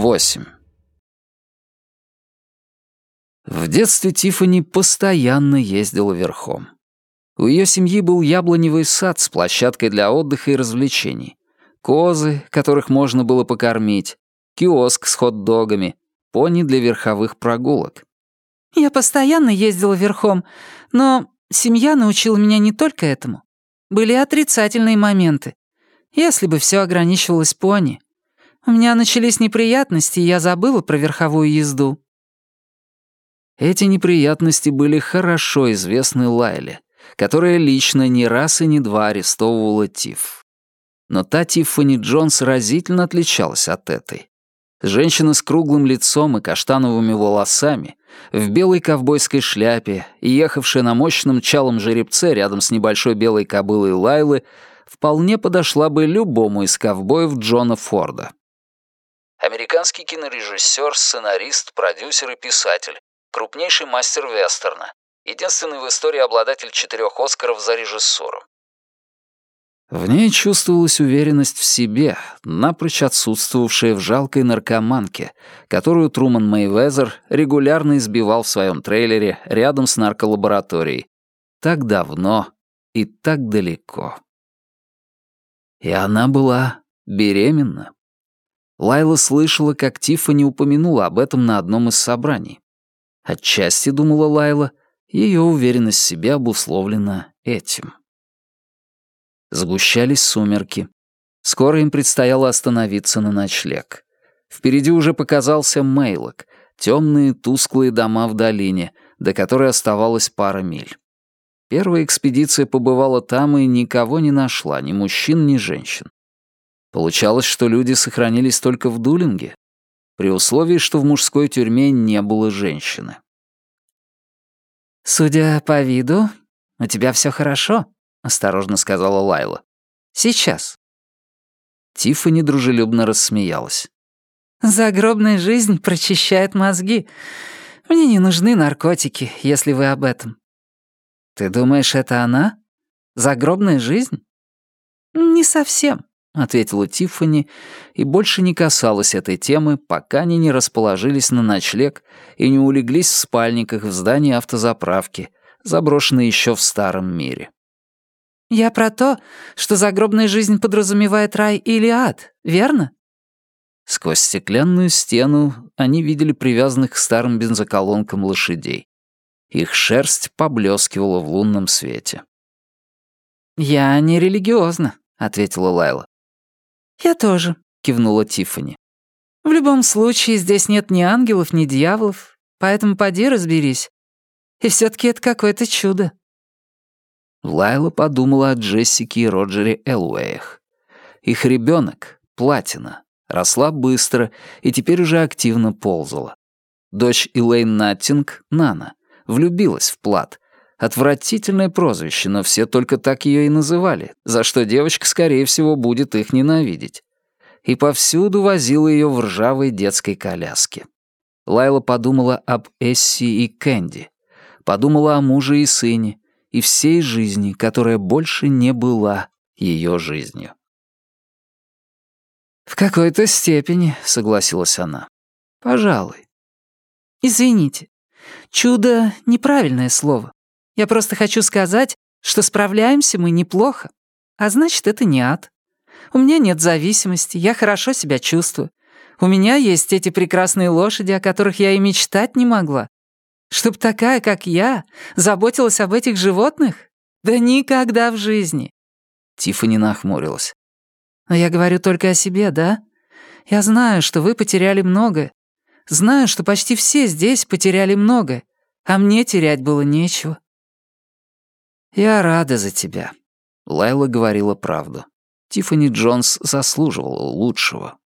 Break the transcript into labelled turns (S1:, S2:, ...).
S1: 8. В детстве Тиффани постоянно ездила верхом. У ее семьи был яблоневый сад с площадкой для отдыха и развлечений, козы, которых можно было покормить, киоск с хот-догами, пони для верховых прогулок.
S2: «Я постоянно ездила верхом, но семья научила меня не только этому. Были отрицательные моменты. Если бы все ограничивалось пони. У меня начались неприятности, и я забыла про верховую езду».
S1: Эти неприятности были хорошо известны Лайле, которая лично не раз и не два арестовывала Тиф. Но та Тиффани Джонс разительно отличалась от этой. Женщина с круглым лицом и каштановыми волосами, в белой ковбойской шляпе и ехавшая на мощном чалом жеребце рядом с небольшой белой кобылой Лайлы, вполне подошла бы любому из ковбоев Джона Форда. Американский кинорежиссер, сценарист, продюсер и писатель, крупнейший мастер вестерна, единственный в истории обладатель четырех Оскаров за режиссуру. В ней чувствовалась уверенность в себе, напрочь отсутствовавшая в жалкой наркоманке, которую Труман Мейвезер регулярно избивал в своем трейлере рядом с нарколабораторией. Так давно и так далеко. И она была беременна. Лайла слышала, как Тиффани упомянула об этом на одном из собраний. Отчасти, думала Лайла, ее уверенность в себе обусловлена этим. Сгущались сумерки. Скоро им предстояло остановиться на ночлег. Впереди уже показался Мейлок, темные тусклые дома в долине, до которой оставалась пара миль. Первая экспедиция побывала там и никого не нашла, ни мужчин, ни женщин. Получалось, что люди сохранились только в Дулинге, при условии, что в мужской тюрьме не было женщины.
S2: «Судя по виду, у тебя все хорошо», — осторожно сказала Лайла. «Сейчас».
S1: Тиффани дружелюбно рассмеялась.
S2: «Загробная жизнь прочищает мозги. Мне не нужны наркотики, если вы об этом». «Ты думаешь, это она? Загробная жизнь?» «Не совсем», — ответила Тиффани и больше не касалась этой темы, пока они не расположились на ночлег и не улеглись в спальниках в здании автозаправки, заброшенной еще в старом мире. «Я про то, что загробная жизнь подразумевает рай или ад, верно?»
S1: Сквозь стеклянную стену они видели привязанных к старым бензоколонкам лошадей. Их шерсть поблескивала в лунном свете.
S2: «Я не религиозна», — ответила Лайла. «Я тоже», — кивнула Тиффани. «В любом случае, здесь нет ни ангелов, ни дьяволов, поэтому поди разберись. И все таки это какое-то чудо».
S1: Лайла подумала о Джессике и Роджере Элуэях. Их ребенок, Платина, росла быстро и теперь уже активно ползала. Дочь Элейн Наттинг, Нана, влюбилась в Плат. Отвратительное прозвище, но все только так ее и называли, за что девочка, скорее всего, будет их ненавидеть. И повсюду возила ее в ржавой детской коляске. Лайла подумала об Эсси и Кэнди. Подумала о муже и сыне, и всей жизни, которая больше не была ее жизнью.
S2: «В какой-то степени», — согласилась она. «Пожалуй». «Извините, чудо — неправильное слово. Я просто хочу сказать, что справляемся мы неплохо. А значит, это не ад. У меня нет зависимости, я хорошо себя чувствую. У меня есть эти прекрасные лошади, о которых я и мечтать не могла. Чтоб такая, как я, заботилась об этих животных? Да никогда в жизни.
S1: Тиффани нахмурилась.
S2: Но я говорю только о себе, да? Я знаю, что вы потеряли многое. Знаю, что почти все здесь потеряли многое, а мне терять было нечего.
S1: Я рада за тебя. Лайла говорила правду. Тиффани Джонс заслуживала лучшего.